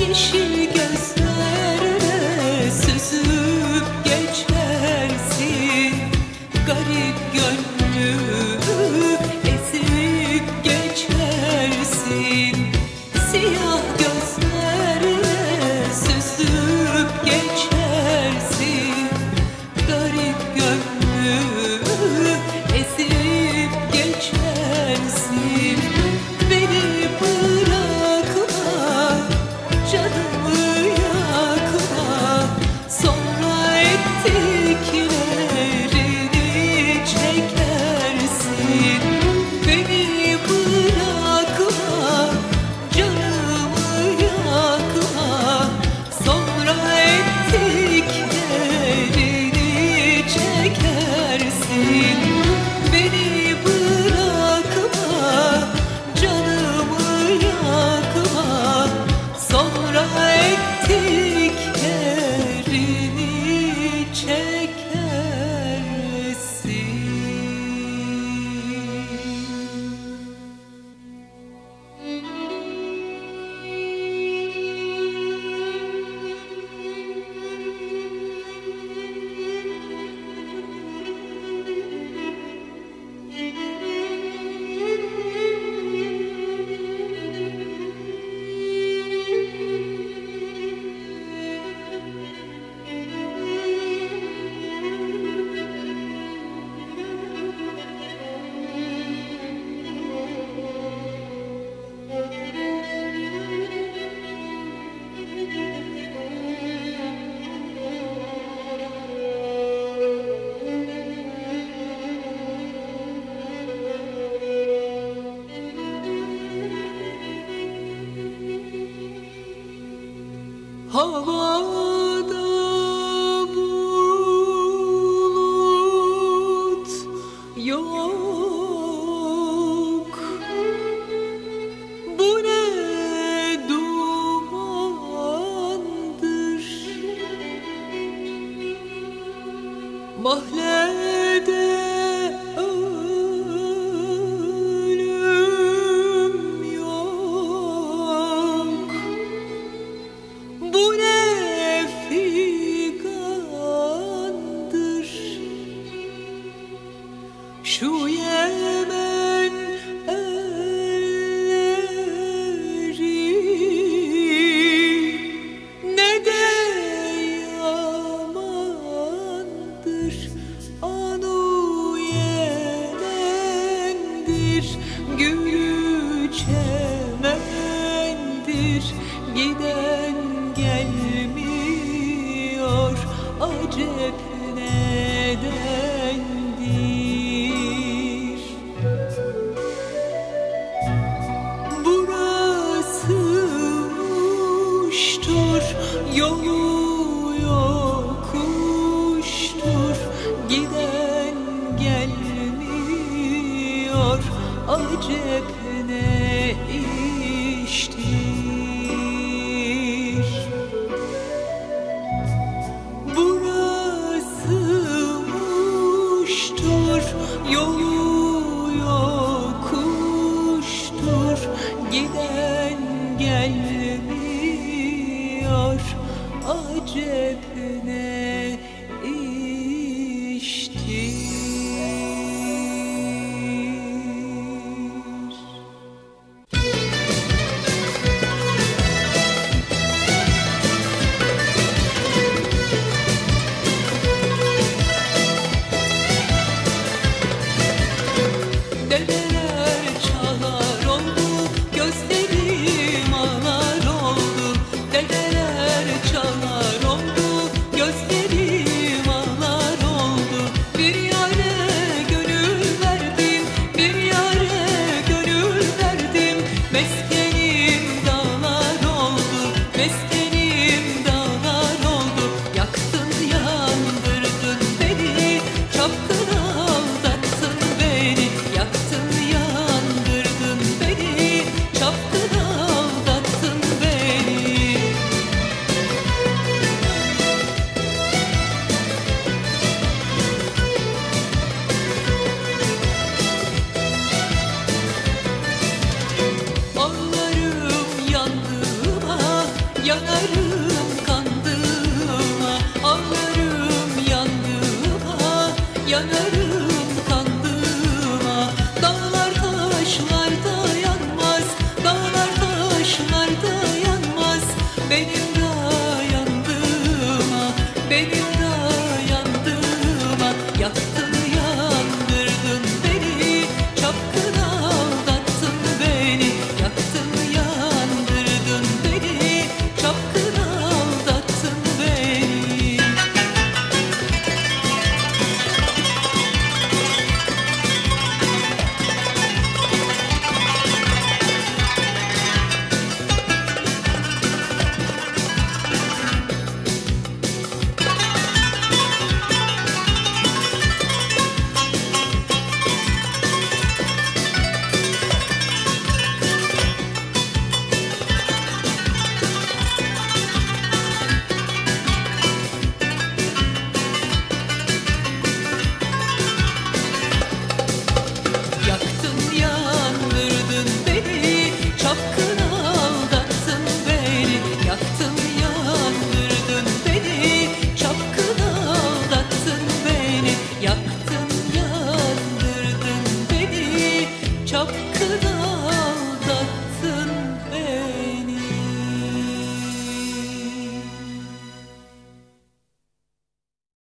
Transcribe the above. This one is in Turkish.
Yeşil gözlü hava gelmiyor acep nedendir Burası uçtur yolu yokuştur. Giden gelmiyor acep Dun, dun.